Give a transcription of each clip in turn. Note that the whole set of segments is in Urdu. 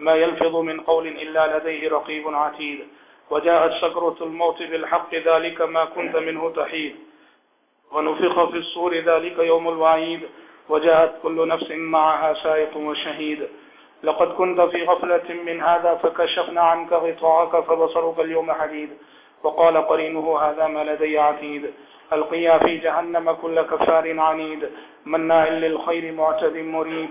ما يلفظ من قول إلا لديه رقيب عتيد. وجاءت سكرة الموت بالحق، ذلك ما كنت منه تحيد. ونفخ في الصور، ذلك يوم الوعيد. وجاءت كل نفس معها سائق وشهيد. لقد كنت في غفلة من هذا، فكشفنا عنك غطاءك، فبصرك اليوم حديد. وقال قرينه، هذا ما لدي عتيد. القيا في جهنم كل كفار عنيد. مناع للخير معتد مريب.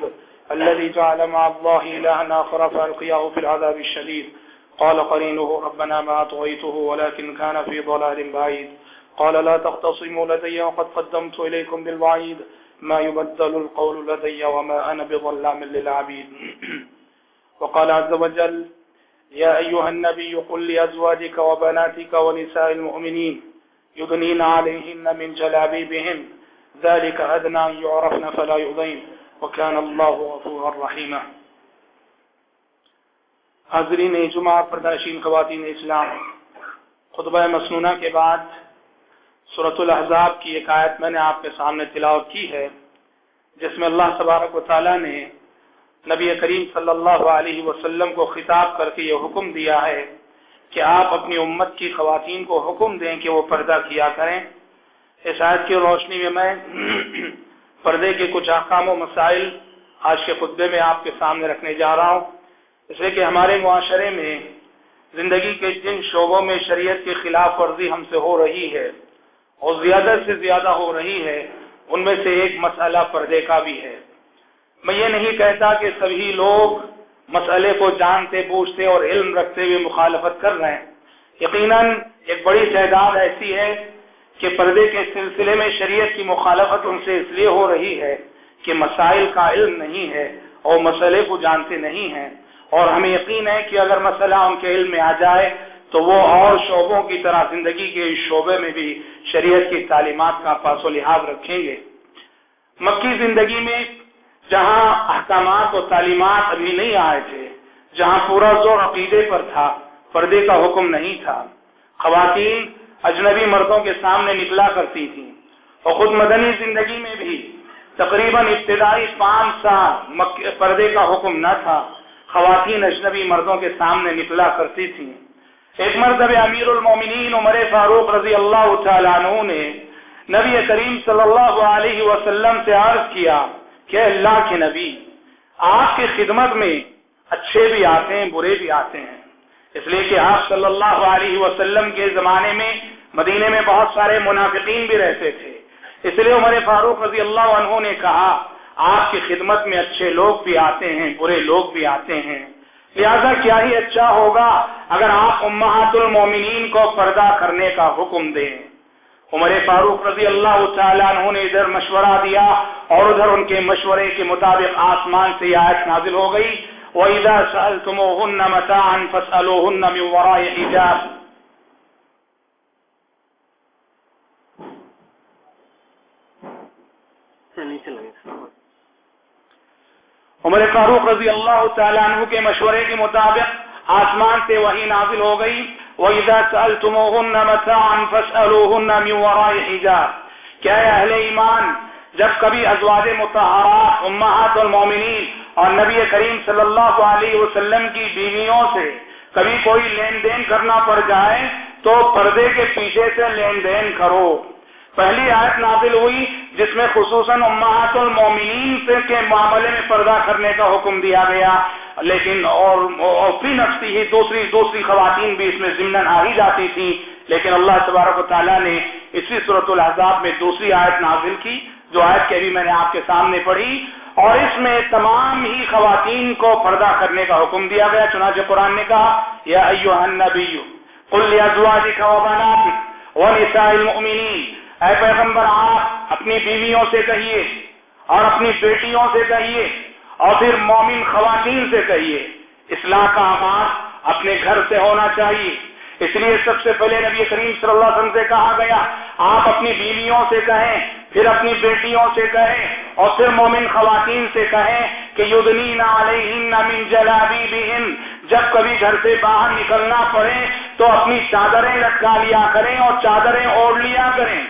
الذي جعل مع الله إلها آخر فألقياه في العذاب الشديد. قال قرينه، ربنا ما أطغيته ولكن كان في ضلال بعيد. قال، لا تختصموا لدي وقد قدمت إليكم بالوعيد. ما يبدل القول لدي وما أنا بظلام للعبيد. وقال عز وجل، يا أيها النبي قل لأزواجك وبناتك ونساء المؤمنين يدنين عليهن من جلابيبهن. ذلك أدنى أن يعرفن فلا يؤذين. وكان الله غفورا رحيما حاضرین جمعہ پرداشین خواتین اسلام، خطبہ مسنونہ کے بعد صورت الاحزاب کی ایک آیت میں نے آپ کے سامنے تلاوت کی ہے، جس میں اللہ تبارک و تعالیٰ نے نبی کریم صلی اللہ علیہ وسلم کو خطاب کر کے یہ حکم دیا ہے کہ آپ اپنی امت کی خواتین کو حکم دیں کہ وہ پردہ کیا کریں۔ اس آیت کی روشنی میں میں پردے کے کچھ احکام و مسائل آج کے خطبے میں آپ کے سامنے رکھنے جا رہا ہوں۔ اس لیے کہ ہمارے معاشرے میں زندگی کے جن شعبوں میں شریعت کی خلاف ورزی ہم سے ہو رہی ہے اور زیادہ سے زیادہ ہو رہی ہے، ان میں سے ایک مسئلہ پردے کا بھی ہے۔ میں یہ نہیں کہتا کہ سبھی لوگ مسئلے کو جانتے بوجھتے اور علم رکھتے ہوئے مخالفت کر رہے ہیں۔ یقیناً ایک بڑی تعداد ایسی ہے کہ پردے کے سلسلے میں شریعت کی مخالفت ان سے اس لیے ہو رہی ہے کہ مسائل کا علم نہیں ہے اور مسئلے کو جانتے نہیں ہیں اور ہمیں یقین ہے کہ اگر مسئلہ ان کے علم میں آ جائے تو وہ اور شعبوں کی طرح زندگی کے اس شعبے میں بھی شریعت کی تعلیمات کا پاس و لحاظ رکھیں گے۔ مکی زندگی میں جہاں احکامات و تعلیمات ابھی نہیں آئے تھے، جہاں پورا زور عقیدے پر تھا، پردے کا حکم نہیں تھا۔ خواتین اجنبی مردوں کے سامنے نکلا کرتی تھیں۔ اور خود مدنی زندگی میں بھی تقریباً ابتدائی پانچ سال پردے کا حکم نہ تھا، خواتین اجنبی مردوں کے سامنے نکلا کرتی تھیں۔ ایک مرتبہ امیر المومنین عمر فاروق رضی اللہ تعالیٰ عنہ نے نبی کریم صلی اللہ علیہ وسلم سے عرض کیا کہ اللہ کے نبی، آپ کی خدمت میں اچھے بھی آتے ہیں، برے بھی آتے ہیں۔ اس لیے کہ آپ صلی اللہ علیہ وسلم کے زمانے میں مدینے میں بہت سارے منافقین بھی رہتے تھے۔ اس لیے عمر فاروق رضی اللہ عنہ نے کہا، آپ کی خدمت میں اچھے لوگ بھی آتے ہیں، برے لوگ بھی آتے ہیں۔ لہذا کیا ہی اچھا ہوگا اگر آپ امہات المومنین کو پردہ کرنے کا حکم دیں۔ عمر فاروق رضی اللہ تعالیٰ عنہ نے ادھر مشورہ دیا اور ادھر ان کے مشورے کے مطابق آسمان سے آیت نازل ہو گئی۔ وَإِذَا سَأَلْتُمُوهُنَّ مَتَاعًا فَاسْأَلُوهُنَّ مِنْ وَرَاءِ حِجَابٍ عمر فاروق رضی اللہ تعالیٰ عنہ کے مشورے کے مطابق آسمان سے وہی نازل ہو گئی۔ وَإِذَا سَأَلْتُمُوهُنَّ مَتَاعًا فَاسْأَلُوهُنَّ مِنْ وَرَاءِ حِجَابٍ کیا اہل ایمان، جب کبھی ازواج متحرات امہات المومنین اور نبی کریم صلی اللہ علیہ وسلم کی بیویوں سے کبھی کوئی لین دین کرنا پڑ جائے تو پردے کے پیچھے سے لین دین کرو۔ پہلی آیت نازل ہوئی جس میں خصوصاً امہات المومنین سے کے معاملے میں پردہ کرنے کا حکم دیا گیا، لیکن اور فی نفسی ہی دوسری دوسری خواتین بھی اس میں ضمن آ ہی جاتی تھی۔ لیکن اللہ تبارک و تعالیٰ نے اسی صورت الحضاب میں دوسری آیت نازل کی، جو آیت کے ابھی میں نے آپ کے سامنے پڑھی۔ اور اس میں تمام ہی خواتین کو پردہ کرنے کا حکم دیا گیا، چنانچہ قرآن نے کہا، یا ایوہ النبی، قل لازواجک و بناتک و المؤمنین، اے پیغمبر، آپ اپنی بیویوں سے کہیے اور اپنی بیٹیوں سے کہیے اور پھر مومن خواتین سے کہیے، اصلاح کا آغاز اپنے گھر سے ہونا چاہیے۔ اس لیے سب سے پہلے نبی کریم صلی اللہ علیہ وسلم سے کہا گیا، آپ اپنی بیویوں سے کہیں پھر اپنی بیٹیوں سے کہیں اور پھر مومن خواتین سے کہیں کہ یدنین علیہن من جلابیبہن، جب کبھی گھر سے باہر نکلنا پڑے تو اپنی چادریں لٹکا لیا کریں اور چادریں اوڑھ لیا کریں۔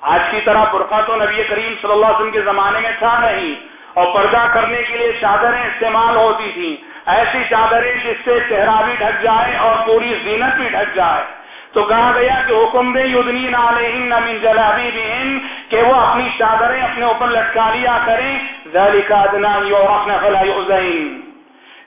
آج کی طرح برقع تو نبی کریم صلی اللہ علیہ وسلم کے زمانے میں تھا نہیں اور پردہ کرنے کے لیے چادریں استعمال ہوتی تھیں۔ ایسی چادریں جس سے چہرہ بھی ڈھک جائے اور پوری زینت بھی ڈھک جائے۔ تو کہا گیا کہ حکم دے، یدنین علیہن من جلابی بہن کہ وہ اپنی چادریں اپنے اوپر لٹکا لیا کریں۔ ذالک ادنا یورفن فلا یؤذین۔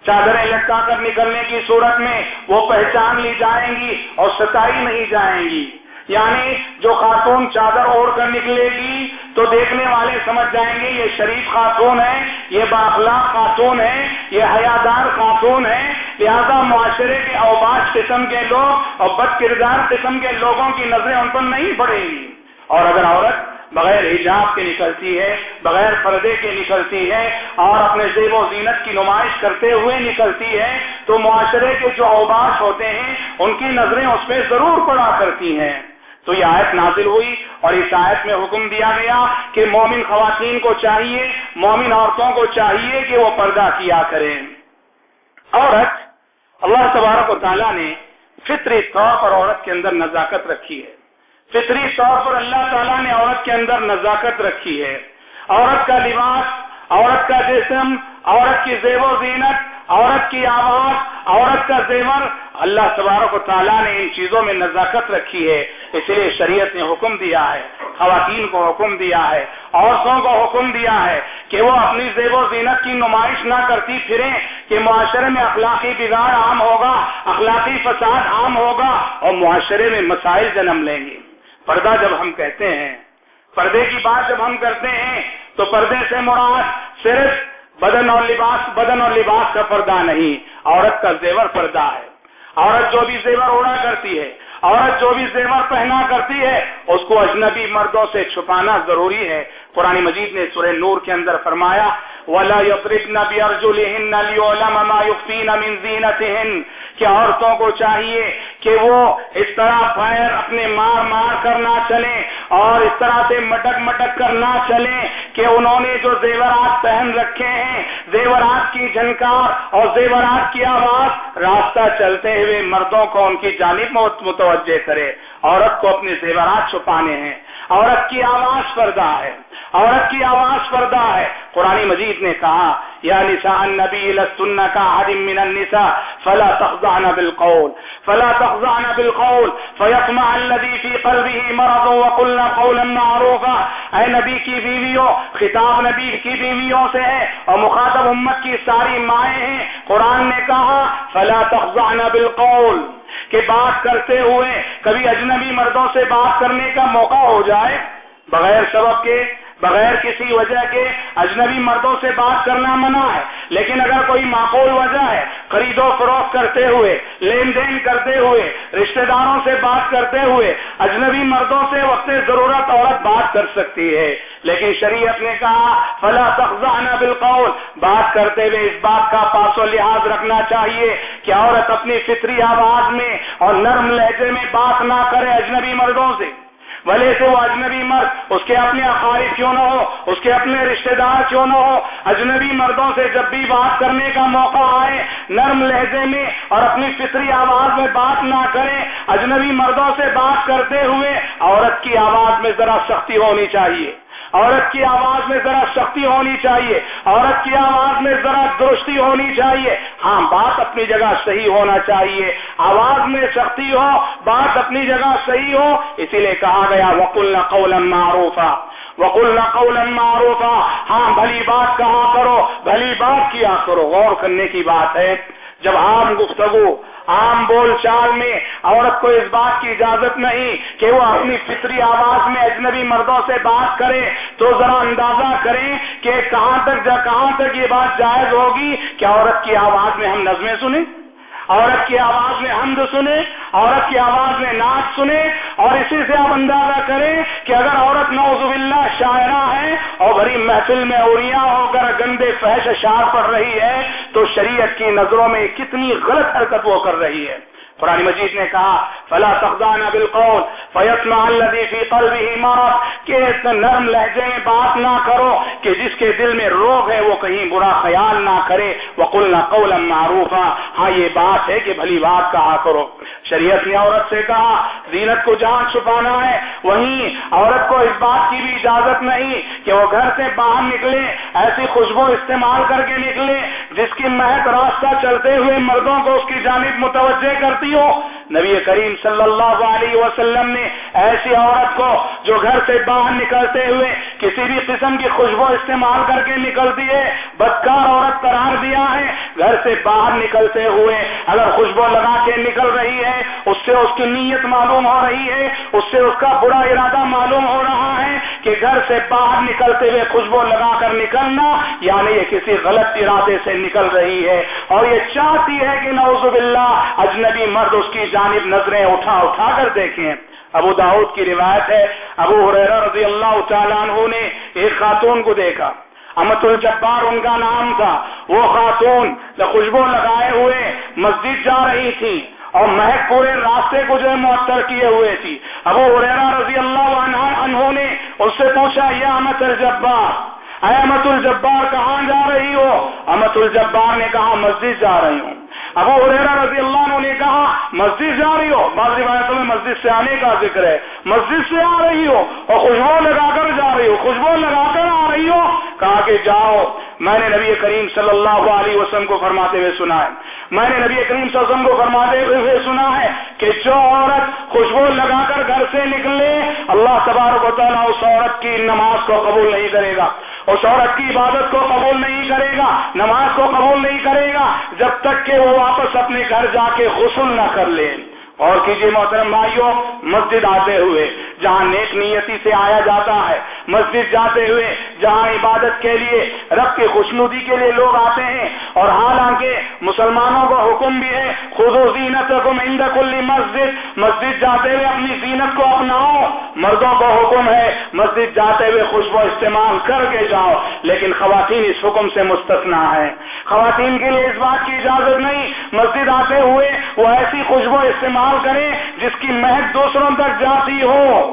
چادریں لٹکا کر نکلنے کی صورت میں وہ پہچان لی جائیں گی اور ستائی نہیں جائیں گی۔ یعنی جو خاتون چادر اوڑھ کر نکلے گی تو دیکھنے والے سمجھ جائیں گے یہ شریف خاتون ہے، یہ باخلاق خاتون ہے، یہ حیادار خاتون ہے۔ لہذا معاشرے کے اوباش قسم کے لوگ اور بد کردار قسم کے لوگوں کی نظریں ان پر نہیں پڑیں گی۔ اور اگر عورت بغیر حجاب کے نکلتی ہے، بغیر پردے کے نکلتی ہے اور اپنے زیب و زینت کی نمائش کرتے ہوئے نکلتی ہے، تو معاشرے کے جو اوباش ہوتے ہیں، ان کی نظریں اس پہ ضرور پڑا کرتی ہیں۔ تو یہ آیت نازل ہوئی اور اس آیت میں حکم دیا گیا کہ مومن خواتین کو چاہیے، مومن عورتوں کو چاہیے کہ وہ پردہ کیا کریں۔ عورت، اللہ تبارک و تعالیٰ نے فطری طور پر عورت کے اندر نزاکت رکھی ہے۔ فطری طور پر اللہ تعالیٰ نے عورت کے اندر نزاکت رکھی ہے۔ عورت کا لباس، عورت کا جسم، عورت کی زیب و زینت عورت کی آواز، عورت کا زیور۔ اللہ تبارک و تعالیٰ نے ان چیزوں میں نزاکت رکھی ہے، اس لیے شریعت نے حکم دیا ہے، خواتین کو حکم دیا ہے، عورتوں کو حکم دیا ہے کہ وہ اپنی زیب و زینت کی نمائش نہ کرتی پھریں، کہ معاشرے میں اخلاقی بگاڑ عام ہوگا، اخلاقی فساد عام ہوگا اور معاشرے میں مسائل جنم لیں گے۔ پردہ جب ہم کہتے ہیں، پردے کی بات جب ہم کرتے ہیں، تو پردے سے مراد صرف بدن اور لباس، بدن اور لباس کا پردہ نہیں، عورت کا زیور پردہ ہے۔ عورت جو بھی زیور اوڑا کرتی ہے، عورت جو بھی زیور پہنا کرتی ہے، اس کو اجنبی مردوں سے چھپانا ضروری ہے۔ قرآن مجید نے سورہ نور کے اندر فرمایا، ولا کہ عورتوں کو چاہیے کہ وہ اس طرح پیر اپنے مار مار کر نہ چلیں اور اس طرح سے مٹک مٹک کر نہ چلیں کہ انہوں نے جو زیورات پہن رکھے ہیں، زیورات کی جھنکار اور زیورات کی آواز، راستہ چلتے ہوئے مردوں کو ان کی جانب متوجہ کرے۔ عورت کو اپنے زیورات چھپانے ہیں۔ عورت کی آواز پردہ ہے۔ عورت کی آواز پردہ ہے۔ قرآن مجید نے کہا، یا نساء النبی لستن کا حرم من النساء، فلا تخضعن بالقول، فلا تخضعن بالقول فيطمع الذي في قلبه مرض وقلنا قولا معروفا۔ اے نبی کی بیویوں، خطاب نبی کی بیویوں سے ہے اور مخاطب امت کی ساری مائیں ہیں۔ قرآن نے کہا، فلا تخضعن بالقول، کہ بات کرتے ہوئے کبھی اجنبی مردوں سے بات کرنے کا موقع ہو جائے، بغیر سبب کے بغیر کسی وجہ کے اجنبی مردوں سے بات کرنا منع ہے۔ لیکن اگر کوئی معقول وجہ ہے خرید و فروخت کرتے ہوئے، لین دین کرتے ہوئے، رشتہ داروں سے بات کرتے ہوئے، اجنبی مردوں سے وقت ضرورت عورت بات کر سکتی ہے۔ لیکن شریعت نے کہا، فلا تخزانہ بالقول۔ بات کرتے ہوئے اس بات کا پاس و لحاظ رکھنا چاہیے کہ عورت اپنی فطری آواز میں اور نرم لہجے میں بات نہ کرے اجنبی مردوں سے۔ بھلے سے وہ اجنبی مرد، اس کے اپنے اقارب کیوں نہ ہو اس کے اپنے رشتہ دار کیوں نہ ہو اجنبی مردوں سے جب بھی بات کرنے کا موقع آئے، نرم لہجے میں اور اپنی فطری آواز میں بات نہ کریں، اجنبی مردوں سے بات کرتے ہوئے عورت کی آواز میں ذرا سختی ہونی چاہیے۔ عورت کی آواز میں ذرا سختی ہونی چاہیے، عورت کی آواز میں ذرا درستی ہونی چاہیے۔ ہاں بات اپنی جگہ صحیح ہونا چاہیے۔ آواز میں سختی ہو، بات اپنی جگہ صحیح ہو، اسی لیے کہا گیا وکل قول معروفا۔ وکل قول معروفا۔ ہاں بھلی بات کہا کرو، بھلی بات کیا کرو۔ غور کرنے کی بات ہے، جب عام گفتگو عام بول چال میں عورت کو اس بات کی اجازت نہیں کہ وہ اپنی فطری آواز میں اجنبی مردوں سے بات کرے تو ذرا اندازہ کریں کہ کہاں تک کہاں تک یہ بات جائز ہوگی کہ عورت کی آواز میں ہم نظمیں سنیں۔ عورت کی آواز میں حمد سنے عورت کی آواز میں ناچ سنے اور اسی سے آپ اندازہ کریں کہ اگر عورت نوزب اللہ شاعرہ ہے اور بھری محفل میں اوریا ہو کر گندے فحش اشار پڑ رہی ہے، تو شریعت کی نظروں میں کتنی غلط حرکت وہ کر رہی ہے۔ قرآن مجید نے کہا، فلا تخزانہ بالقول فیتما الذي في قلبه مرض کہ نرم لہجے میں بات نہ کرو کہ جس کے دل میں روگ ہے وہ کہیں برا خیال نہ کرے۔ وقلنا قولا معروفا ہاں یہ بات ہے کہ بھلی بات کہا کرو۔ شریعت نے عورت سے کہا، زینت کو جہاں چھپانا ہے۔ وہیں عورت کو اس بات کی بھی اجازت نہیں کہ وہ گھر سے باہر نکلے، ایسی خوشبو استعمال کر کے نکلے، جس کی مہک راستہ چلتے ہوئے مردوں کو اس کی جانب متوجہ کرتی ہو نبی کریم صلی اللہ علیہ وسلم نے ایسی عورت کو جو گھر سے باہر نکلتے ہوئے کسی بھی قسم کی خوشبو استعمال کر کے نکلتی ہے بدکار عورت قرار دیا ہے، گھر سے باہر نکلتے ہوئے اگر خوشبو لگا کے نکل رہی ہے، اس سے اس کی نیت معلوم ہو رہی ہے، اس سے اس کا برا ارادہ معلوم ہو رہا ہے کہ گھر سے باہر نکلتے ہوئے خوشبو لگا کر نکلنا یعنی یہ کسی غلط ارادے سے نکل رہی ہے۔ اور یہ چاہتی ہے کہ نوز باللہ اجنبی مرد اس کی جانب نظریں اٹھا اٹھا کر دیکھیں۔ ابو داؤد کی روایت ہے، ابو حریرہ رضی اللہ تعالیٰ عنہ نے ایک خاتون کو دیکھا۔ امت الجبار ان کا نام تھا۔ وہ خاتون خوشبو لگائے ہوئے مسجد جا رہی تھی اور مہک پورے راستے کو جو ہے معطر کیے ہوئے تھی۔ ابو حریرہ رضی اللہ عنہ عنہ نے اس سے پوچھا یہ امت الجبار، اے امت الجبار، کہاں جا رہی ہو؟ امت الجبار نے کہا، مسجد جا رہی ہوں۔ ابو حریرہ رضی اللہ عنہ نے کہا، مسجد جا رہی ہو۔ بعض روایتوں میں مسجد سے آنے کا ذکر ہے۔ مسجد سے آ رہی ہو اور خوشبو لگا کر جا رہی ہو۔ خوشبو لگا کر آ رہی ہو۔ کہا کہ جاؤ۔ میں نے نبی کریم صلی اللہ علیہ وسلم کو فرماتے ہوئے سنا ہے۔ میں نے نبی کریم صلی اللہ علیہ وسلم کو فرماتے ہوئے سنا ہے کہ جو عورت خوشبو لگا کر گھر سے نکلے اللہ تبارک و تعالیٰ اس عورت کی نماز کو قبول نہیں کرے گا۔ اس عورت کی عبادت کو قبول نہیں کرے گا، نماز کو قبول نہیں کرے گا، جب تک کہ وہ واپس اپنے گھر جا کے غسل نہ کر لے۔ اور کیجیے محترم بھائیوں، مسجد آتے ہوئے جہاں نیک نیتی سے آیا جاتا ہے، مسجد جاتے ہوئے جہاں عبادت کے لیے، رب کی خوشنودی کے لیے لوگ آتے ہیں۔ اور حالانکہ مسلمانوں کا حکم بھی ہے خود و زینت کلی مسجد۔ مسجد جاتے ہوئے اپنی زینت کو اپناؤ۔ مردوں کا حکم ہے، مسجد جاتے ہوئے خوشبو استعمال کر کے جاؤ۔ لیکن خواتین اس حکم سے مستثنا ہے خواتین کے لیے اس بات کی اجازت نہیں، مسجد آتے ہوئے وہ ایسی خوشبو استعمال کریں جس کی مہک دوسروں تک جاتی ہو۔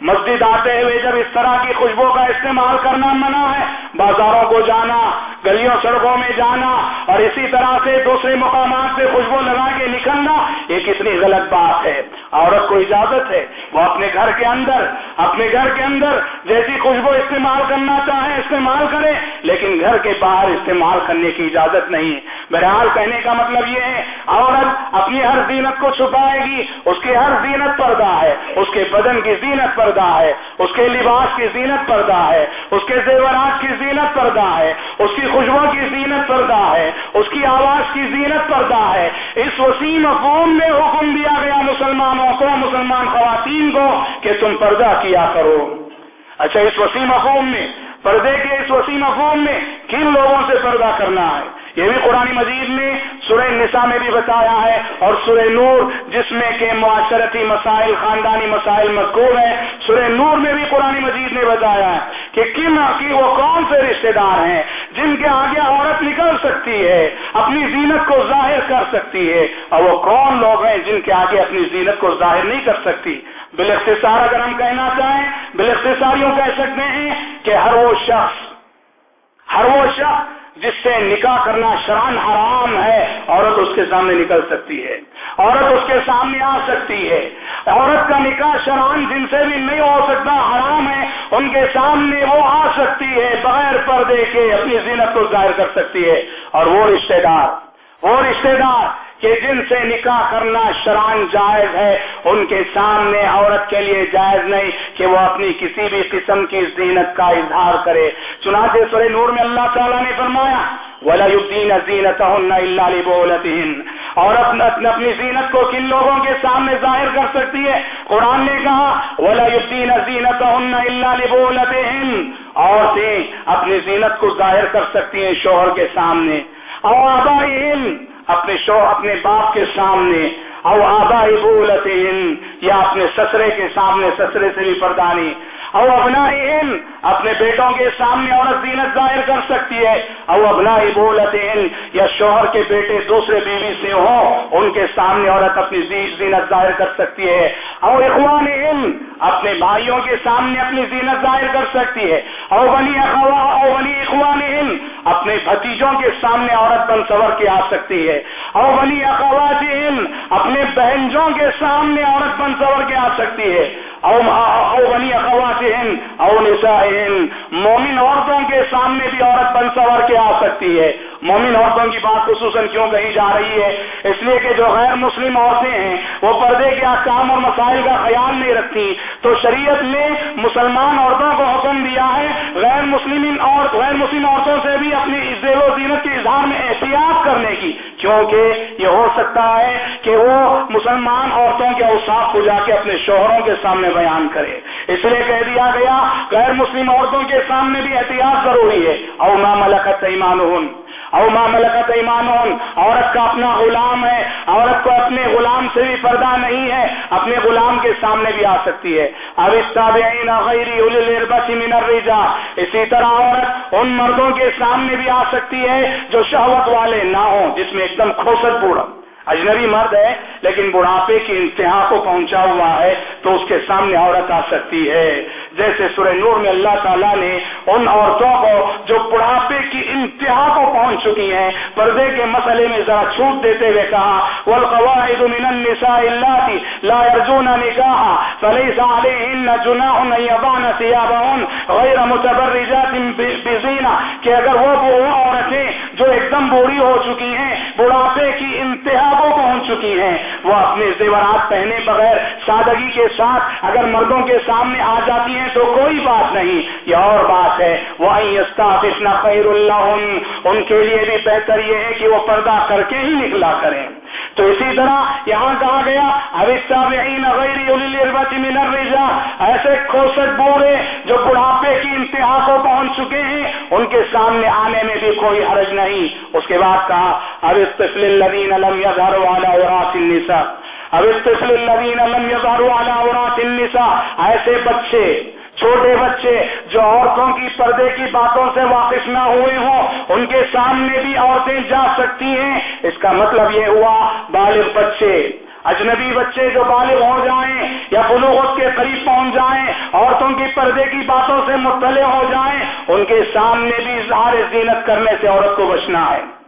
مسجد آتے ہوئے جب اس طرح کی خوشبو کا استعمال کرنا منع ہے، بازاروں کو جانا، گلیوں سڑکوں میں جانا اور اسی طرح سے دوسرے مقامات سے خوشبو لگا کے نکلنا، یہ کتنی غلط بات ہے۔ عورت کو اجازت ہے، وہ اپنے گھر کے اندر، اپنے گھر کے اندر جیسی خوشبو استعمال کرنا چاہے، استعمال کرے، لیکن گھر کے باہر استعمال کرنے کی اجازت نہیں بہرحال کہنے کا مطلب یہ ہے، عورت اپنی ہر زینت کو چھپائے گی، اس کی ہر زینت پردہ ہے، اس کے بدن کی زینت پر پردہ ہے، اس کے لباس کی زینت پردہ ہے، اس کے زیورات کی زینت پردہ ہے، اس کی خوشبو کی زینت پردہ ہے، اس کی آواز کی زینت پردہ ہے۔ اس وسیع مفہوم میں حکم دیا گیا مسلمانوں کو، مسلمان خواتین کو، کہ تم پردہ کیا کرو۔ اچھا اس وسیع مفہوم میں، پردے کے اس وسیع مفہوم میں کن لوگوں سے پردہ کرنا ہے؟ یہ بھی قرآن مجید میں سورہ نساء میں بھی بتایا ہے اور سورہ نور جس میں کہ معاشرتی مسائل، خاندانی مسائل مذکور ہے سورہ نور میں بھی قرآن مجید نے بتایا ہے کہ کن کی وہ کون سے رشتہ دار ہیں جن کے آگے عورت نکل سکتی ہے، اپنی زینت کو ظاہر کر سکتی ہے، اور وہ کون لوگ ہیں جن کے آگے اپنی زینت کو ظاہر نہیں کر سکتی؟ بالاختصار اگر ہم کہنا چاہیں بالاختصار یوں کہہ سکتے ہیں کہ ہر وہ شخص، ہر وہ شخص جس سے نکاح کرنا شران حرام ہے، عورت اس کے سامنے نکل سکتی ہے۔ عورت اس کے سامنے آ سکتی ہے۔ عورت کا نکاح شران جن سے بھی نہیں ہو سکتا، حرام ہے، ان کے سامنے وہ آ سکتی ہے، بغیر پردے کے اپنی زینت کو ظاہر کر سکتی ہے۔ اور وہ رشتے دار، وہ رشتے دار کہ جن سے نکاح کرنا شران جائز ہے، ان کے سامنے عورت کے لیے جائز نہیں کہ وہ اپنی کسی بھی قسم کی زینت کا اظہار کرے۔ چنانچہ سورہ نور میں اللہ تعالیٰ نے فرمایا، ولا اپنی زینت کو کن لوگوں کے سامنے ظاہر کر سکتی ہے؟ قرآن نے کہا، ولا الدین زینت اللہ بولتین عورتیں اپنی زینت کو ظاہر کر سکتی ہیں شوہر کے سامنے۔ اور اپنے شو اپنے باپ کے سامنے، او آبائی بولتے یا اپنے سسرے کے سامنے سسرے سے بھی پردانی او ابنا ان اپنے بیٹوں کے سامنے عورت زینت ظاہر کر سکتی ہے۔ او ابنا بولتے یا شوہر کے بیٹے دوسرے بیوی سے ہوں، ان کے سامنے عورت اپنی زینت ظاہر کر سکتی ہے۔ او اخوان علم اپنے بھائیوں کے سامنے اپنی زینت ظاہر کر سکتی ہے۔ او بنی اخوا، او بنی اخوان علم اپنے بھتیجوں کے سامنے عورت بن سور کے آ سکتی ہے۔ او بنی اخوات علم اپنے بہنجوں کے سامنے عورت بن سور کے آ سکتی ہے۔ او او بنی اخواتہن او نسائہن مومن عورتوں کے سامنے بھی عورت بن سور کے آ سکتی ہے۔ مومن عورتوں کی بات خصوصاً کیوں کہی جا رہی ہے؟ اس لیے کہ جو غیر مسلم عورتیں ہیں، وہ پردے کے احکام اور مسائل کا خیال نہیں رکھتی۔ تو شریعت نے مسلمان عورتوں کو حکم دیا ہے، غیر مسلم اور غیر مسلم عورتوں سے بھی اپنی زیب و زینت کے اظہار میں احتیاط کرنے کی۔ کیونکہ یہ ہو سکتا ہے کہ وہ مسلمان عورتوں کے اوساف کو جا کے اپنے شوہروں کے سامنے بیان کرے۔ اس لیے کہہ دیا گیا، غیر مسلم عورتوں کے سامنے بھی احتیاط ضروری ہے۔ او نام ملکت ایمان او ما ملکت ایمان عورت کا اپنا غلام ہے، عورت کو اپنے غلام سے بھی پردہ نہیں ہے، اپنے غلام کے سامنے بھی آ سکتی ہے۔ اب من الرجا، اسی طرح عورت ان مردوں کے سامنے بھی آ سکتی ہے جو شہوت والے نہ ہوں، جس میں ایک دم کھوسٹ پورا اجنبی مرد ہے، لیکن بڑھاپے کی انتہا کو پہنچا ہوا ہے، تو اس کے سامنے عورت آ سکتی ہے۔ جیسے سورہ نور میں اللہ تعالیٰ نے ان عورتوں کو جو بڑھاپے کی انتہا کو پہنچ چکی ہیں، پردے کے مسئلے میں ذرا چھوٹ دیتے ہوئے کہا، والقواعد من النساء اللاتي لا يرجون نكاحا فليس عليهن جناح ان يضعن ثيابهن غير متبرجات بزينه کہ اگر وہ وہ عورتیں جو ایک دم بوڑھی ہو چکی ہیں، بڑھاپے کی انتہا کو پہنچ چکی ہیں، وہ اپنے زیورات پہنے بغیر سادگی کے ساتھ اگر مردوں کے سامنے آ جاتی ہیں ہیں تو کوئی بات نہیں۔ یہ اور بات ہے۔ وہ خیر اللہ ان کے لیے بھی بہتر یہ ہے کہ وہ پردہ کر کے ہی نکلا کریں۔ تو اسی طرح یہاں کہا گیا من الرجا ایسے کھوسٹ بوڑھے جو بڑھاپے کی انتہا کو پہنچ چکے ہیں، ان کے سامنے آنے میں بھی کوئی حرج نہیں۔ اس کے بعد کہا اب استفل الذین لم يظهروا على عورات النساء اب استفل لم يظهروا على عورات النساء، ایسے بچے، چھوٹے بچے جو عورتوں کی پردے کی باتوں سے واقف نہ ہوئے ہوں، ان کے سامنے بھی عورتیں جا سکتی ہیں۔ اس کا مطلب یہ ہوا، بالغ بچے، اجنبی بچے جو بالغ ہو جائیں یا بلوغت کے قریب پہنچ جائیں، عورتوں کی پردے کی باتوں سے مطلع ہو جائیں، ان کے سامنے بھی اظہار زینت کرنے سے عورت کو بچنا ہے۔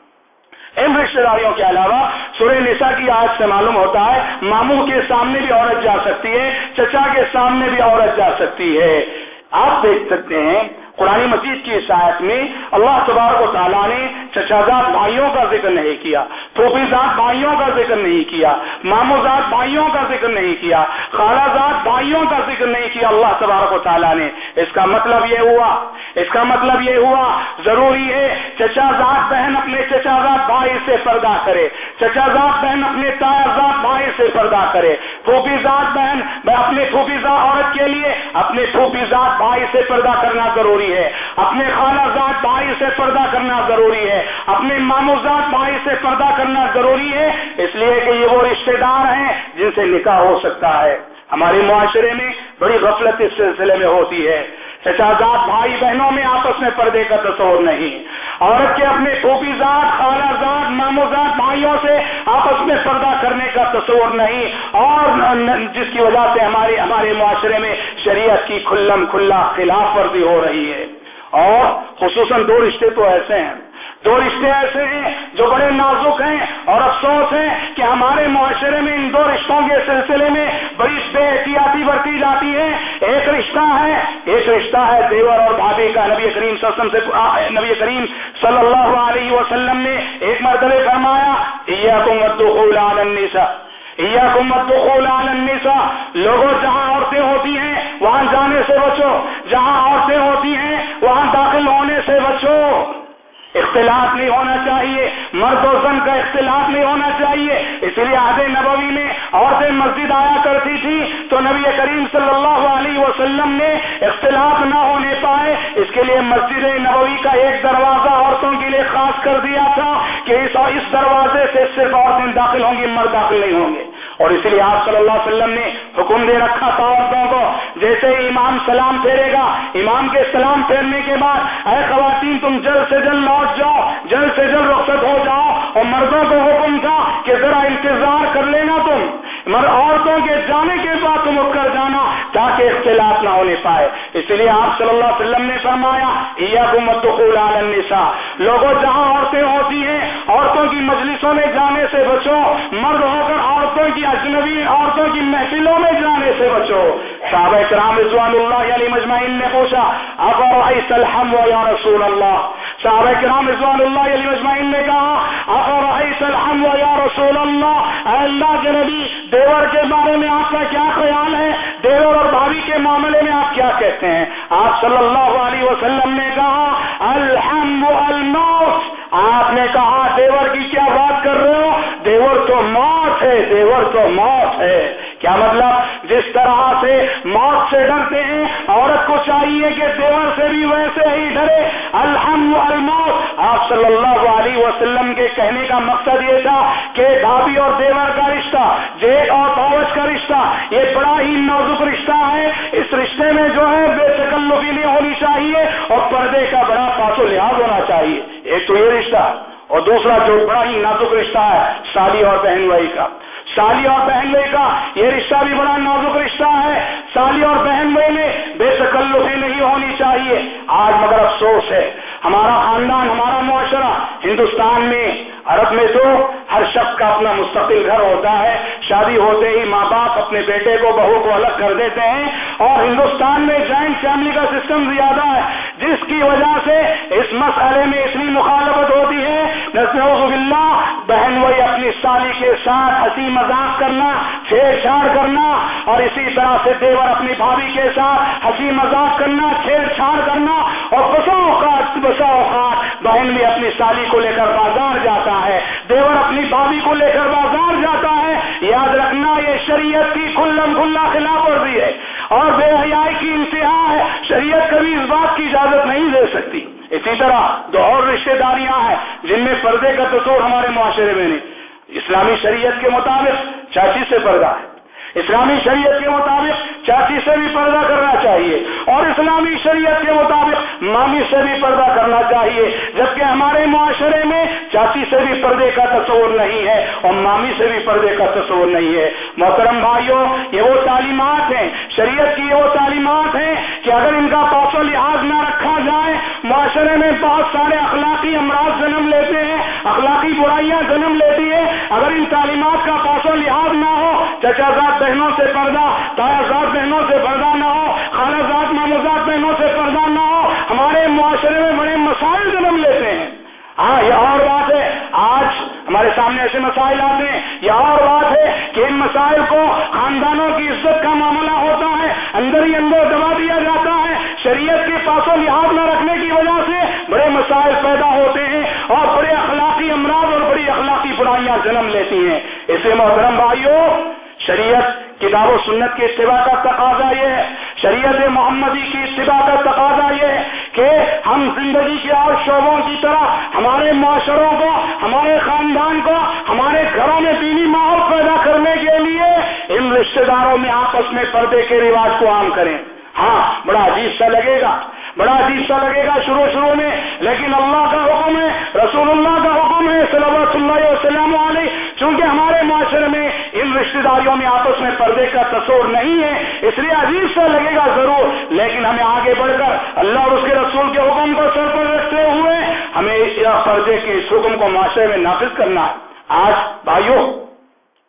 ان رشتے داریوں کے علاوہ سورہ نسا کی آج سے معلوم ہوتا ہے، ماموں کے سامنے بھی عورت جا سکتی ہے، چچا کے سامنے بھی عورت جا سکتی ہے۔ آپ دیکھ سکتے ہیں، قرآن مجید کی شاید میں اللہ تبارک و تعالیٰ نے چچازاد بھائیوں کا ذکر نہیں کیا پھوپھی بھائیوں کا ذکر نہیں کیا مامو زاد بھائیوں کا ذکر نہیں کیا، خالہ زاد بھائیوں کا ذکر نہیں کیا، اللہ تبارک و تعالیٰ نے۔ اس کا مطلب یہ ہوا اس کا مطلب یہ ہوا، ضروری ہے چچا زاد بہن اپنے چچا زاد بھائی سے پردہ کرے۔ چچا زاد بہن اپنے تایا زاد بھائی سے پردہ کرے۔ پھوپھی زاد بہن اپنے پھوپھی زاد عورت کے لیے اپنے پھوپھی زاد بھائی سے پردہ کرنا ضروری ہے۔ اپنے خالہ ذات بھائی سے پردہ کرنا ضروری ہے۔ اپنے مامو ذات بھائی سے پردہ کرنا ضروری ہے۔ اس لیے کہ یہ وہ رشتے دار ہیں جن سے نکاح ہو سکتا ہے۔ ہمارے معاشرے میں بڑی غفلت اس سلسلے میں ہوتی ہے۔ چچازاد بھائی بہنوں میں آپس میں پردے کا تصور نہیں۔ عورت کے اپنے پھوپھی ذات خالہ مامو بھائیوں سے آپس میں پردہ کرنے کا تصور نہیں۔ اور جس کی وجہ سے ہمارے ہمارے معاشرے میں شریعت کی کھلم کھلا خلاف ورزی ہو رہی ہے۔ اور خصوصاً دو رشتے تو ایسے ہیں۔ دو رشتے ایسے ہیں جو بڑے نازک ہیں اور افسوس ہے کہ ہمارے معاشرے میں ان دو رشتوں کے سلسلے میں بڑی بے احتیاطی برتی جاتی ہے۔ ایک رشتہ ہے، ایک رشتہ ہے دیور اور بھابھی کا۔ نبی کریم صلی اللہ علیہ وسلم سے نبی کریم صلی اللہ علیہ وسلم نے ایک مرتبہ فرمایا لوگوں اختلاف نہیں ہونا چاہیے۔ مرد و زن کا اختلاف نہیں ہونا چاہیے۔ اس لیے آدھے نبوی میں عورتیں مسجد آیا کرتی تھی تو نبی کریم صلی اللہ علیہ وسلم نے اختلاف نہ ہونے پائے۔ اس کے لیے مسجد نبوی کا ایک دروازہ عورتوں کے لیے خاص کر دیا تھا کہ اس دروازے سے صرف عورتیں داخل ہوں گی، مرد داخل نہیں ہوں گے۔ اور اس لیے آپ صلی اللہ علیہ وسلم نے حکم دے رکھا تھا عورتوں کو، جیسے امام سلام پھیرے گا، امام کے سلام پھیرنے کے بعد، اے خواتین، تم جلد سے جلد لوٹ جاؤ، جلد سے جلد رخصت ہو جاؤ، اور مردوں کو حکم تھا کہ ذرا انتظار کر لینا تو مگر عورتوں کے جانے کے بعد تم اٹھ کر جانا تاکہ اختلاف نہ ہونے پائے۔ اس لیے آپ صلی اللہ علیہ وسلم نے فرمایا لوگوں، جہاں عورتیں ہوتی ہیں، عورتوں کی مجلسوں میں جانے سے بچو، مرد ہو کر عورتوں کی اجنبی، عورتوں کی محفلوں میں جانے سے بچو۔ صحابہ کرام رضوان اللہ علی مجمعین نے پوچھا افر الحم یا رسول اللہ؟ صحابہ کرام رضوان اللہ علی مجمعین نے کہا الحم یا رسول اللہ؟ اے اللہ کے نبی، دیور کے بارے میں آپ کا کیا خیال ہے؟ دیور اور بھابھی کے معاملے میں آپ کیا کہتے ہیں؟ آپ صلی اللہ علیہ وسلم نے کہا الحم الموت. آپ نے کہا، دیور کی کیا بات کر رہے ہو؟ دیور تو موت ہے، دیور تو موت ہے. کیا مطلب؟ جس طرح سے موت سے ڈرتے ہیں، عورت کو چاہیے کہ دیور سے بھی ویسے ہی ڈرے۔ الحم الموت آپ صلی اللہ علیہ وسلم کے کہنے کا مقصد یہ تھا کہ بھابھی اور دیور کا رشتہ جیٹ اور پاوچ کا رشتہ، یہ بڑا ہی نازک رشتہ ہے۔ اس رشتے میں جو ہے، بے تکلفی نہیں ہونی چاہیے اور پردے کا بڑا پاس و لحاظ ہونا چاہیے۔ ایک تو یہ رشتہ اور دوسرا جو بڑا ہی نازک رشتہ ہے، سالی اور بہن بھائی کا۔ سالی اور بہن بھائی کا، یہ رشتہ بھی بڑا نازک رشتہ ہے۔ سالی اور بہن بھائی میں بے تکلفی نہیں ہونی چاہیے۔ آج مگر افسوس ہے۔ ہمارا خاندان، ہمارا معاشرہ ہندوستان میں، عرب میں تو ہر شخص کا اپنا مستقل گھر ہوتا ہے۔ شادی ہوتے ہی ماں باپ اپنے بیٹے کو، بہو کو الگ کر دیتے ہیں۔ اور ہندوستان میں جوائنٹ فیملی کا سسٹم زیادہ ہے، جس کی وجہ سے اس مسئلے میں اتنی مخالفت ہوتی ہے۔ اللہ بہن وہی اپنی سالی کے ساتھ ہنسی مذاق کرنا، چھیڑ چھاڑ کرنا، اور اسی طرح سے دیور اپنی بھابھی کے ساتھ ہنسی مذاق کرنا، چھیڑ چھاڑ کرنا اور بسا اوقات بسا اوقات بہن بھی اپنی سالی کو لے کر بازار جاتا ہے۔ دیور اپنی بھابھی کو لے کر بازار جاتا ہے۔ یاد رکھنا یہ شریعت کی کھلم کھلا خلاف ورزی ہے۔ اور بے حیائی کی انتہا ہے۔ شریعت کبھی اس بات کی اجازت نہیں دے سکتی۔ اسی طرح دو اور رشتے داریاں ہیں۔ جن میں پردے کا تصور ہمارے معاشرے میں نہیں۔ اسلامی شریعت کے مطابق چاچی سے پردہ ہے۔ اسلامی شریعت کے مطابق چاچی سے بھی پردہ کرنا چاہیے اور اسلامی شریعت کے مطابق مامی سے بھی پردہ کرنا چاہیے، جبکہ ہمارے معاشرے میں چاچی سے بھی پردے کا تصور نہیں ہے اور مامی سے بھی پردے کا تصور نہیں ہے۔ محترم بھائیوں، یہ وہ تعلیمات ہیں، شریعت کی یہ وہ تعلیمات ہیں کہ اگر ان کا پاس و لحاظ نہ رکھا جائے، معاشرے میں بہت سارے اخلاقی امراض جنم لیتے ہیں، اخلاقی برائیاں جنم لیتی ہے اگر ان تعلیمات کا پاس و لحاظ نہ ہو چچا زاد بہنوں سے پردہ، تایا زاد بہنوں سے پردہ نہ ہو، خالہ زاد ماموزاد بہنوں سے پردہ نہ ہو، ہمارے معاشرے میں بڑے مسائل جنم لیتے ہیں۔ ہاں یہ اور بات ہے۔ آج ہمارے سامنے ایسے مسائل آتے ہیں۔ یہ اور بات ہے کہ ان مسائل کو خاندانوں کی عزت کا معاملہ ہوتا ہے، اندر ہی اندر دبا دیا جاتا ہے۔ شریعت کے پاس و لحاظ نہ رکھنے کی وجہ سے بڑے مسائل پیدا ہوتے ہیں اور بڑے اخلاقی امراض اور بڑی اخلاقی برائیاں جنم لیتی ہیں۔ اسے محترم بھائیوں شریعت کتاب و سنت کی اتباع کا تقاضا یہ ہے، شریعت محمدی کی اتباع کا تقاضا یہ ہے کہ ہم زندگی کے اور شعبوں کی طرح ہمارے معاشروں کو، ہمارے خاندان کو، ہمارے گھروں میں دینی ماحول پیدا کرنے کے لیے ان رشتے داروں میں آپس میں پردے کے رواج کو عام کریں۔ ہاں بڑا عجیب سا لگے گا، بڑا عجیب سا لگے گا شروع شروع میں، لیکن اللہ کا حکم ہے، رسول اللہ کا حکم ہے صلی اللہ وسلم علیہ چونکہ ہمارے معاشرے میں ان رشتے داریوں میں آپس میں پردے کا تصور نہیں ہے، اس لیے عجیب سا لگے گا ضرور، لیکن ہمیں آگے بڑھ کر اللہ اور اس کے رسول کے حکم کو سر پر رکھتے ہوئے ہمیں پردے کے اس حکم کو معاشرے میں نافذ کرنا ہے۔ آج بھائیوں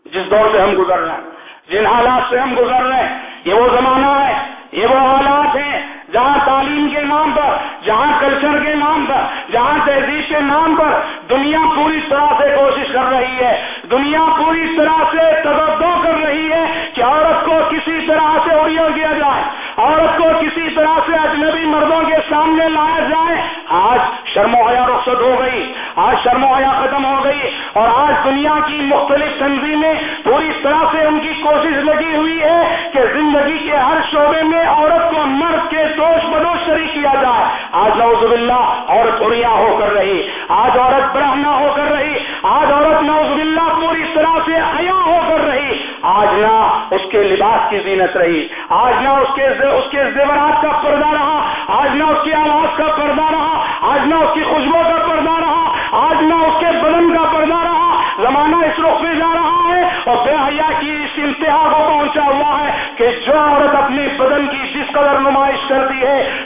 جس دور سے ہم گزر رہے ہیں، جن حالات سے ہم گزر رہے ہیں، یہ وہ زمانہ ہے، یہ وہ حالات ہیں جہاں تعلیم کے نام پر، جہاں کلچر کے نام پر، جہاں تہذیب کے نام پر دنیا پوری طرح سے کوشش کر رہی ہے۔ دنیا پوری طرح سے تجدو کر رہی ہے کہ عورت کو کسی طرح سے اوریو کیا جائے، عورت کو کسی طرح سے اجنبی مردوں کے سامنے لایا جائے آج شرم و حیا رخصت ہو گئی، آج شرم و حیا ختم ہو گئی اور آج دنیا کی مختلف تنظیمیں پوری طرح سے ان کی کوشش لگی ہوئی ہے کہ زندگی کے ہر شعبے میں عورت کو مرد کے دوش بدوش شریک کیا جائے۔ آج نوز اللہ عورت اڑیا ہو کر رہی، آج عورت برہنا ہو کر رہی، آج عورت نوز اللہ پوری طرح سے حیا ہو کر رہی۔ آج نہ اس کے لباس کی زینت رہی، آج نہ اس کے اس کے زیورات کا پردہ رہا، آج نہ اس کی آواز کا پردہ رہا، آج نہ اس کی خوشبو کا پردہ رہا، آج نہ اس کے بدن کا پردہ رہا۔ زمانہ اس رخ پہ جا رہا ہے اور بے حیا کی اس انتہا کو پہنچا ہوا ہے کہ جو عورت اپنے بدن کی جس قدر نمائش کرتی ہے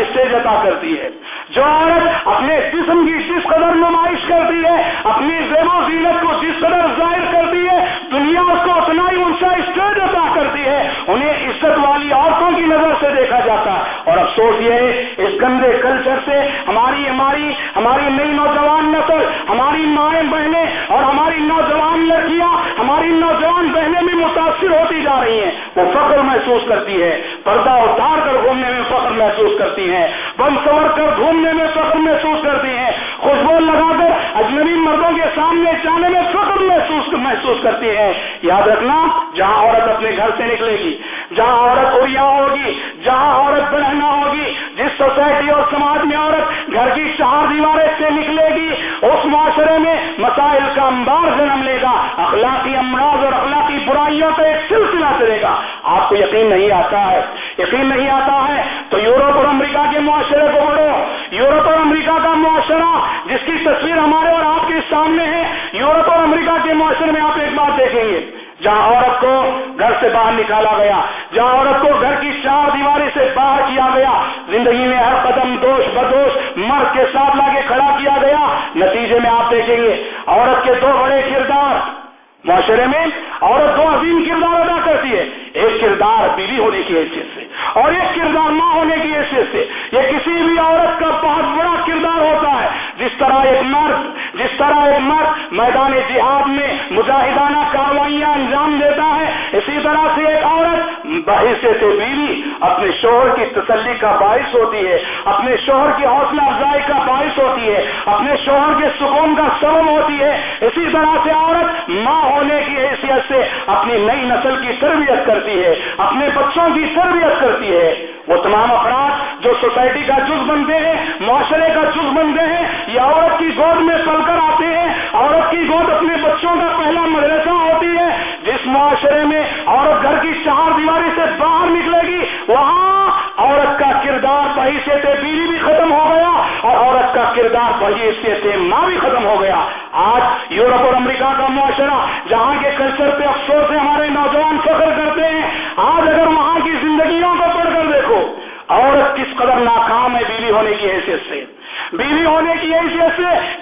اسٹیج عطا کرتی ہے۔ جو عورت اپنے جسم کی جس قدر نمائش کرتی ہے، اپنی زیب و زینت کو جس قدر ظاہر کرتی ہے، دنیا اس کو اتنا ہی اونچا اسٹیج عطا کرتی ہے، انہیں عزت والی عورتوں کی نظر سے دیکھا جاتا۔ ہے اور افسوس یہ ہے، اس گندے کلچر سے ہماری ہماری ہماری نئی نوجوان نسل، ہماری مائیں بہنیں اور ہماری نوجوان ہماری نوجوان بہنیں بھی متاثر ہوتی جا رہی ہیں۔ وہ فخر محسوس کرتی ہے، پردہ اتار کر گھومنے میں فخر محسوس کرتی ہیں۔ بم سور کر گھومنے میں فخر محسوس کرتی ہیں۔ خوشبو لگا کر اجنبی مردوں کے سامنے جانے میں فخر محسوس محسوس کرتی ہیں۔ یاد رکھنا، جہاں عورت اپنے گھر سے نکلے گی، جہاں عورت اڑیا ہوگی، جہاں عورت بڑھنا ہوگی، جس سوسائٹی اور سماج میں عورت گھر کی چار دیواریں سے نکلے گی، اس معاشرے میں مسائل کا انبار جنم لے گا۔ اخلاقی امراض اور اخلاقی برائیوں کا ایک سلسلہ چلے گا۔ آپ کو یقین نہیں آتا ہے، یقین نہیں آتا ہے تو یورپ اور امریکہ کے معاشرے کو بڑھو۔ یورپ اور امریکہ کا معاشرہ، جس کی تصویر ہمارے اور آپ کے سامنے ہے، یورپ اور امریکہ کے معاشرے میں آپ ایک بات دیکھیں گے۔ جہاں عورت کو گھر سے باہر نکالا گیا، جہاں عورت کو گھر کی چار دیواری سے باہر کیا گیا، زندگی میں ہر قدم دوش بدوش مرد کے ساتھ لا کے کھڑا کیا گیا۔ نتیجے میں آپ دیکھیں گے، عورت کے دو بڑے کردار معاشرے میں عورت دو عظیم کردار ادا کرتی ہے۔ ایک کردار بیوی ہونے کی حیثیت سے اور ایک کردار ماں ہونے کی حیثیت سے۔ یہ کسی بھی عورت کا بہت بڑا کردار ہوتا ہے۔ جس طرح ایک مرد جس طرح ایک مرد میدان جہاد میں مجاہدانہ کاروائیاں انجام دیتا ہے، اسی طرح سے ایک عورت بحثیت بیوی اپنے شوہر کی تسلی کا باعث ہوتی ہے، اپنے شوہر کی حوصلہ افزائی کا باعث ہوتی ہے، اپنے شوہر کے سکون کا سبب ہوتی ہے۔ اسی طرح سے عورت ماں ہونے کی حیثیت سے اپنی نئی نسل کی تربیت کرتی ہے، اپنے بچوں کی تربیت کرتی ہے۔ وہ تمام افراد جو سوسائٹی کا جز بنتے ہیں، معاشرے کا جز بنتے ہیں، یا عورت کی گود میں پل کر آتے ہیں، عورت کی گود اپنے بچوں کا پہلا مدرسہ ہوتی ہے، جس معاشرے میں عورت گھر کی چار دیواری سے باہر نکلے گی، وہاں عورت کا کردار بحیثیت بیوی بھی ختم ہو گیا اور عورت کا کردار بحیثیت ماں بھی ختم ہو گیا۔ آج یورپ اور امریکہ کا معاشرہ، جہاں کے کلچر پہ افسوس سے ہمارے نوجوان فخر کرتے ہیں، آج اگر وہاں کی زندگیوں کو پڑھ کر دیکھو، عورت کس قدر ناکام ہے بیوی ہونے کی حیثیت سے۔ بیوی ہونے کی حیثیت سے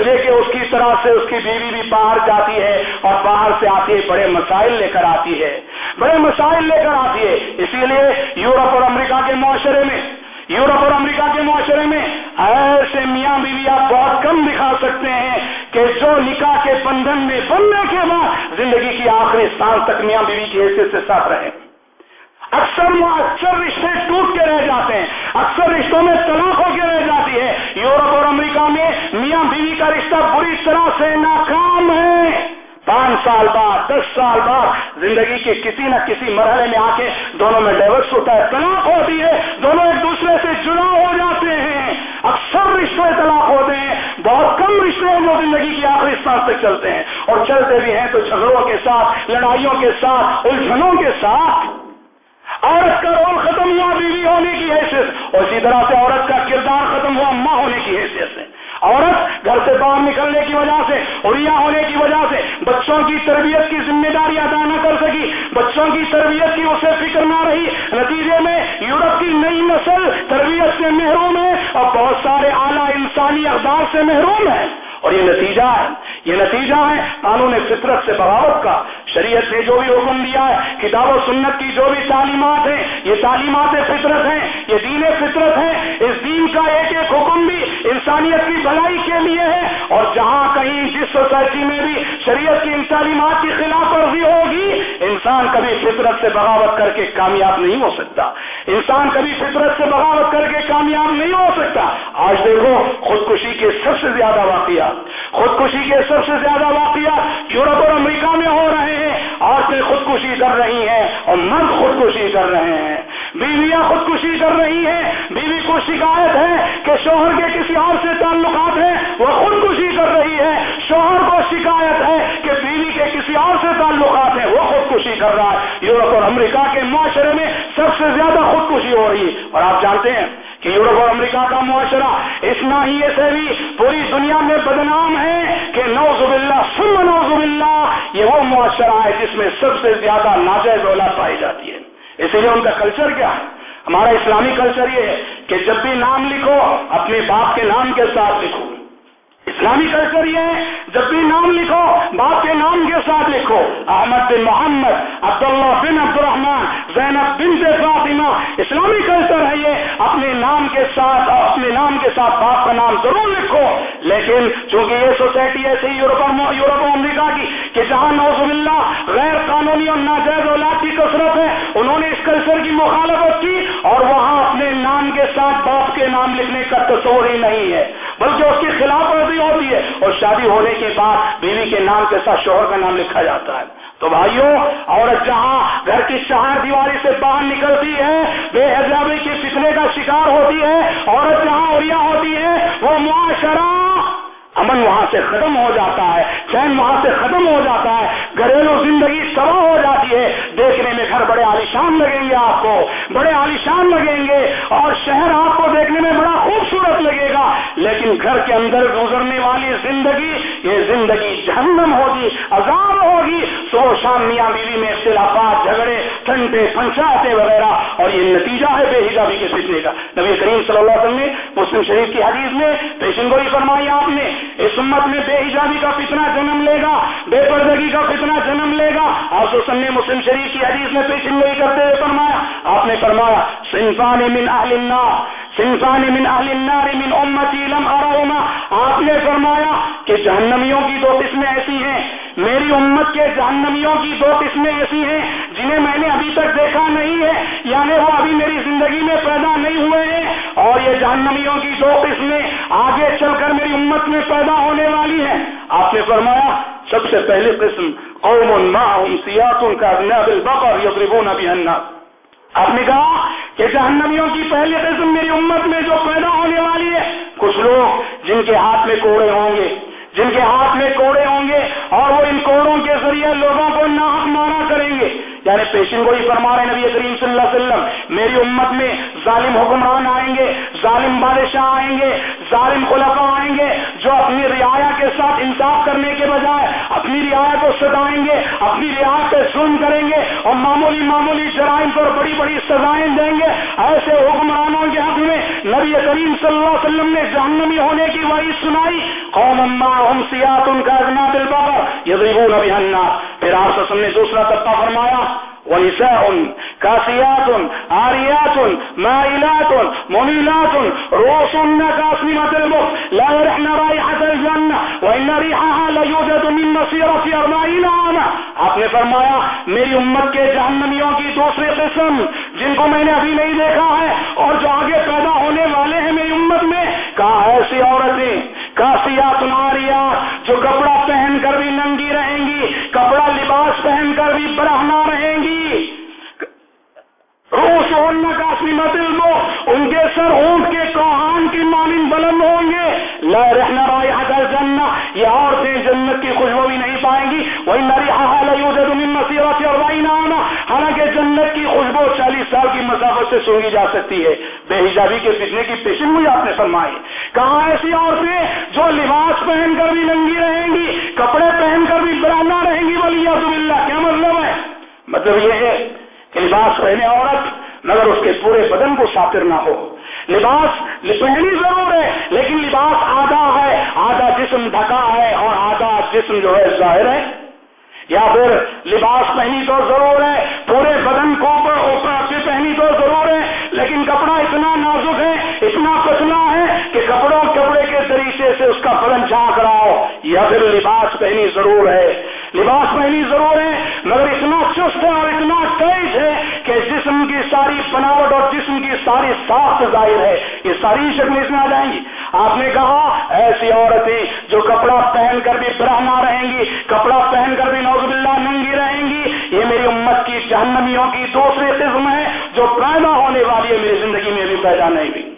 اس لیے کہ اس کی طرح سے اس کی بیوی بھی باہر جاتی ہے اور باہر سے آتی ہے، بڑے مسائل لے کر آتی ہے۔ بڑے مسائل لے کر آتی ہے۔ اسی لیے یورپ اور امریکہ کے معاشرے میں، یورپ اور امریکہ کے معاشرے میں ایسے میاں بیوی آپ بہت کم دکھا سکتے ہیں کہ جو نکاح کے بندھن میں بننے کے بعد زندگی کی آخری سال تک میاں بیوی کی حیثیت سے ساتھ رہے اکثر اکثر رشتے ٹوٹ کے رہ جاتے ہیں۔ اکثر رشتوں میں طلاق ہو کے رہ جاتی ہے۔ یورپ اور امریکہ میں میاں بیوی کا رشتہ بری طرح سے ناکام ہے۔ پانچ سال بعد، دس سال بعد زندگی کے کسی نہ کسی مرحلے میں آ کے دونوں میں ڈائورس ہوتا ہے، طلاق ہوتی ہے، دونوں ایک دوسرے سے جڑا ہو جاتے ہیں۔ اکثر رشتے طلاق ہوتے ہیں، بہت کم رشتے ہیں جو زندگی کی آخری سانس تک چلتے ہیں۔ اور چلتے بھی ہیں تو جھگڑوں کے ساتھ، لڑائیوں کے ساتھ، الجھنوں کے ساتھ عورت کا رول ختم ہوا بیوی ہونے کی حیثیت اور اسی طرح سے عورت کا کردار ختم ہوا ماں ہونے کی حیثیت سے۔ عورت گھر سے باہر نکلنے کی وجہ سے اریا ہونے کی وجہ سے بچوں کی تربیت کی ذمہ داری ادا نہ کر سکی، بچوں کی تربیت کی اسے فکر نہ رہی۔ نتیجے میں یورپ کی نئی نسل تربیت سے محروم ہے اور بہت سارے اعلیٰ انسانی اقدار سے محروم ہے۔ اور یہ نتیجہ ہے، یہ نتیجہ ہے قانون فطرت سے بغاوت کا۔ شریعت نے جو بھی حکم دیا ہے، کتاب و سنت کی جو بھی تعلیمات ہیں، یہ تعلیمات فطرت ہیں، یہ دین فطرت ہے اس دین کا ایک ایک حکم بھی انسانیت کی بھلائی کے لیے ہے۔ اور جہاں کہیں جس سوسائٹی میں بھی شریعت کی ان تعلیمات کی خلاف ورزی ہوگی، انسان کبھی فطرت سے بغاوت کر کے کامیاب نہیں ہو سکتا۔ انسان کبھی فطرت سے بغاوت کر کے کامیاب نہیں ہو سکتا۔ آج دیکھو، خودکشی کے سب سے زیادہ واقعات۔ خودکشی کے سب سے زیادہ واقعات یورپ اور امریکہ میں ہو رہے ہیں۔ عورتیں خودکشی کر رہی ہیں اور مرد خودکشی کر رہے ہیں۔ بیویاں خودکشی کر رہی ہیں۔ بیوی کو شکایت ہے کہ شوہر کے کسی اور سے تعلقات ہیں، وہ خودکشی کر رہی ہے۔ شوہر کو شکایت ہے کہ بیوی کے کسی اور سے تعلقات ہیں، وہ خودکشی کر رہا ہے۔ یورپ اور امریکہ کے معاشرے میں سب سے زیادہ خودکشی ہو رہی ہے۔ اور آپ جانتے ہیں کہ یورپ اور امریکہ کا معاشرہ اتنا ہی ایسے بھی پوری دنیا میں بدنام ہے کہ نوز باللہ سم نوز باللہ، یہ وہ معاشرہ ہے جس میں سب سے زیادہ ناجائز اولاد پائی جاتی ہے۔ اسی لیے ان کا کلچر کیا ہے؟ ہمارا اسلامی کلچر یہ ہے کہ جب بھی نام لکھو، اپنے باپ کے نام کے ساتھ لکھو۔ اسلامی کلچر یہ ہے، جب بھی نام لکھو، باپ کے نام کے ساتھ لکھو۔ احمد بن محمد، عبداللہ بن عبد الرحمان زینب بن فاطمہ، اسلامی کلچر ہے یہ۔ اپنے نام کے ساتھ، اپنے نام کے ساتھ باپ کا نام ضرور لکھو۔ لیکن چونکہ یہ سوسائٹی ایسی یورپ یورپ و امریکہ کی کہ جہاں نوز اللہ غیر قانونی اور ناجائز اولاد کی کثرت ہے، انہوں نے اس کلچر کی مخالفت کی اور وہاں اپنے نام کے ساتھ باپ کے نام لکھنے کا تصور ہی نہیں ہے۔ بلکہ اس کی خلاف ورزی ہوتی ہے اور شادی ہونے کے بعد بیوی کے نام کے ساتھ شوہر کا نام لکھا جاتا ہے۔ تو بھائیوں عورت جہاں گھر کی شہر دیواری سے باہر نکلتی ہے، بے حجابی کے فتنے کا شکار ہوتی ہے، عورت جہاں اوریا ہوتی ہے، وہ معاشرہ امن وہاں سے ختم ہو جاتا ہے۔ چین وہاں سے ختم ہو جاتا ہے، گھریلو زندگی تباہ ہو جاتی ہے۔ دیکھنے میں گھر بڑے عالیشان لگیں گے آپ کو، بڑے عالیشان لگیں گے اور شہر آپ کو دیکھنے میں بڑا خوبصورت لگے گا۔ لیکن گھر کے اندر گزرنے والی زندگی، یہ زندگی جہنم ہوگی، عذاب ہوگی۔ سو شام میاں بیوی میں اختلافات، جھگڑے، ٹھنڈے پنچایتیں وغیرہ، اور یہ نتیجہ ہے بے حجابی کے سیکھنے کا۔ نبی کریم صلی اللہ علیہ وسلم نے مسلم شریف کی حدیث میں پیشن گوئی فرمائی آپ نے، اس امت میں بے حجابی کا فتنہ جنم لے گا، بے پردگی کا فتنہ جنم لے گا۔ آپ نے مسلم شریف کی حدیث میں پیشن نہیں کرتے ہوئے فرمایا، آپ نے فرمایا، سنفان من اہل النار۔ سنفان من اہل النار من امتی لم ارہما آپ نے فرمایا کہ جہنمیوں کی دو قسمیں ایسی ہیں۔ میری امت کے جہنمیوں کی دو قسمیں ایسی ہیں جنہیں میں نے ابھی تک دیکھا نہیں ہے یعنی وہ ابھی میری زندگی میں پیدا نہیں ہوئے ہیں۔ اور یہ جہنمیوں کی دو قسمیں آگے چل کر میری امت میں پیدا ہونے والی ہیں۔ آپ نے فرمایا، سب سے پہلی قسم قوم سیات ان کا بقر یضربون الناس آپ نے کہا کہ جہنمیوں کی پہلی قسم میری امت میں جو پیدا ہونے والی ہے، کچھ لوگ جن کے ہاتھ میں کوڑے ہوں گے، جن کے ہاتھ میں کوڑے ہوں گے اور وہ ان کوڑوں کے ذریعے لوگوں کو ناحق مارا کریں گے۔ یعنی پیشن کو ہی فرما رہے نبی کریم صلی اللہ علیہ وسلم، میری امت میں ظالم حکمران آئیں گے، ظالم بادشاہ آئیں گے، ظالم خلفا آئیں گے جو اپنی رعایا کے ساتھ انصاف کرنے کے بجائے اپنی رعایا کو ستائیں گے، اپنی رعایا پہ ظلم کریں گے اور معمولی معمولی جرائم پر بڑی بڑی سزائیں دیں گے۔ ایسے حکمرانوں کے حق میں نبی کریم صلی اللہ علیہ وسلم نے جہنمی ہونے کی وعید سنائی۔ قوم اما ہم سیات ان کا اجنا دل بابر یضربون بہنا پھر آپ نے دوسرا طبقہ فرمایا۔ ونساء كاسيات، عاريات، مائلات، مميلات. رؤوسهن كاسمة المخ لا يرحن رائحة الجنة، وإن ريحها ليوجد من مسيرة أربعين عاما. آپ نے فرمایا، میری امت کے جہنمیوں کی دوسری قسم جن کو میں نے ابھی نہیں دیکھا ہے اور جو آگے پیدا ہونے والے ہیں میری امت میں کہا ایسی عورتیں؟ کاسیات ناریات جو کپڑا پہن کر بھی ننگی رہیں گی، کپڑا لباس پہن کر بھی برہنا رہیں گی روس کاسمی مدل ان کے سر اونٹ کے کوہان کی مانند بلند ہوں گے لا رہنا رائے یہ عورتیں جنت کی خوشبو بھی نہیں پائیں گی وہی نری مسیرت اور وہی نہ آنا حالانکہ جنت کی خوشبو چالیس سال کی مسافت سے سونگی جا سکتی ہے۔ بے حجابی کے فتنے کی پیشن ہوئی آپ نے فرمائی کہاں ایسی عورتیں جو لباس پہن کر بھی ننگی رہیں گی، کپڑے پہن کر بھی برانا رہیں گی بولی اللہ کیا مطلب ہے؟ مطلب یہ ہے کہ لباس پہنے عورت مگر اس کے پورے بدن کو ساتر نہ ہو۔ لباس پہنی ضرور ہے، لیکن لباس آدھا ہے، آدھا جسم ڈھکا ہے اور آدھا جسم جو ہے ظاہر ہے۔ یا پھر لباس پہنی تو ضرور ہے، پورے بدن کو لیکن کپڑا اتنا نازک ہے، اتنا پتلا ہے کہ کپڑوں کپڑے کے طریقے سے اس کا بدن جھانک رہا ہو۔ یا پھر لباس پہنی ضرور ہے۔ لباس پہنی ضرور ہے، مگر اتنا چست ہے اور اتنا تیز ہے کہ جسم کی ساری بناوٹ اور جسم کی ساری ساخت ظاہر ہے۔ یہ ساری شکل اس میں آ جائیں گی۔ آپ نے کہا، ایسی عورتیں جو کپڑا پہن کر بھی برہنا رہیں گی، کپڑا پہن کر بھی نوز اللہ ننگی رہیں گی، یہ میری امت کی جہنمیوں کی دوسری قسم ہے جو پیدا یہ میری زندگی میں بھی پیدا نہیں ہوئی۔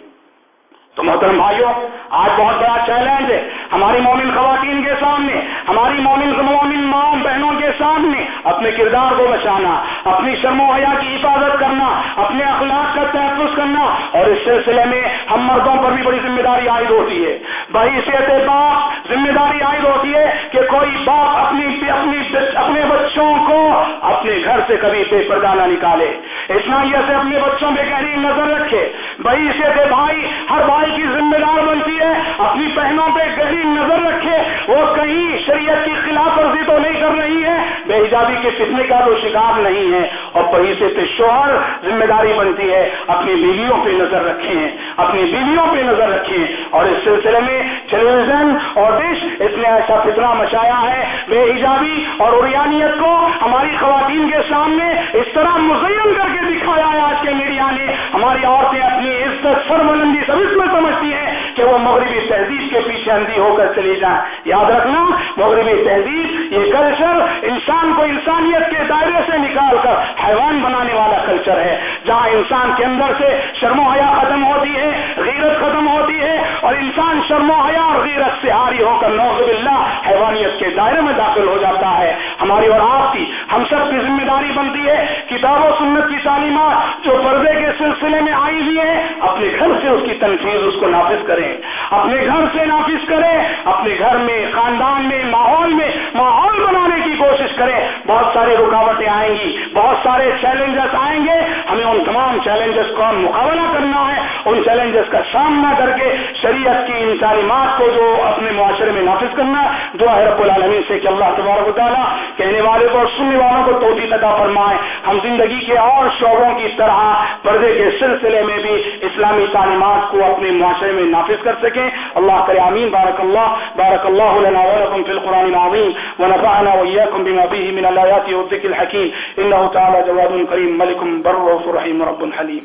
تو محترم بھائیوں آج بہت بڑا چیلنج ہے۔ ہماری مومن خواتین کے سامنے، ہماری مومن مومن ماؤں بہنوں کے سامنے اپنے کردار کو بچانا۔ اپنی شرم و حیا کی حفاظت کرنا، اپنے اخلاق کا تحفظ کرنا، اور اس سلسلے میں ہم مردوں پر بھی بڑی ذمہ داری عائد ہوتی ہے۔ بھائی صحت باپ ذمہ داری عائد ہوتی ہے کہ کوئی باپ اپنی اپنی اپنے بچوں کو اپنے گھر سے کبھی بے پردہ نہ نکالے اسلامیہ سے اپنے بچوں پہ گہری نظر رکھے۔ بھائی صحت بھائی، ہر بھائی کی ذمہ دار بنتی ہے۔ اپنی بہنوں پہ گہری نظر رکھے۔ وہ کہیں شریعت کی خلاف ورزی تو نہیں کر رہی ہے۔ بے حجابی کے فتنے کا تو شکار نہیں ہے۔ اور پیسے پہ شوہر ذمہ داری بنتی ہے، اپنی بیویوں پہ نظر رکھیں، اپنی بیویوں پہ نظر رکھیں۔ اور اس سلسلے میں ٹیلی ویژن اور ڈش اس نے ایسا فتنہ مچایا ہے، بے حجابی اور اریانیت کو ہماری خواتین کے سامنے اس طرح مزین کر کے دکھایا ہے آج کے میڈیا نے۔ ہماری عورتیں اپنی عزت سرملندی سب اس میں سمجھتی ہیں کہ وہ مغربی تہذیب کے پیچھے اندھی ہو کر چلی جائیں۔ یاد رکھنا، مغربی تہذیب یہ کلچر انسان کو انسانیت کے دائرے سے نکال کر حیوان بنانے والا کلچر ہے، جہاں انسان کے اندر سے شرم و حیا ختم ہوتی ہے، غیرت ختم ہوتی ہے اور انسان شرم و حیا اور غیرت سے ہاری ہو کر نوز اللہ حیوانیت کے دائرے میں داخل ہو جاتا ہے۔ ہماری اور آپ کی، ہم سب کی ذمہ داری بنتی ہے کتاب و سنت کی تعلیمات جو پردے کے سلسلے میں آئی ہوئی ہے اپنے گھر سے اس کی تنقید اس کو نافذ کریں۔ اپنے گھر سے نافذ کریں، اپنے گھر میں، خاندان میں، ماحول میں، ماحول بنانے کی کوشش کریں۔ بہت ساری رکاوٹیں آئیں گی، بہت سارے چیلنجز آئیں گے۔ ہمیں ان تمام چیلنجز کا مقابلہ کرنا ہے۔ ان چیلنجز کا سامنا کر کے شریعت کی ان تعلیمات کو جو اپنے معاشرے میں نافذ کرنا، دعا ہے رب العالمین سے کہ اللہ تبارک تعالیٰ کہنے والے کو اور سننے والوں کو توفیق عطا فرمائے۔ ہم زندگی کے اور شعبوں کی طرح پردے کے سلسلے میں بھی اسلامی تعلیمات کو اپنے معاشرے میں نافذ کر سکیں۔ اللہ کرے، آمین۔ بارک اللہ بارک اللہ لنا ولکم فی القرآن العظیم۔ ونفعنا وإياكم بما فيه من الآيات والذكر الحكيم إنه تعالى جواد كريم ملك بر رحيم رب حليم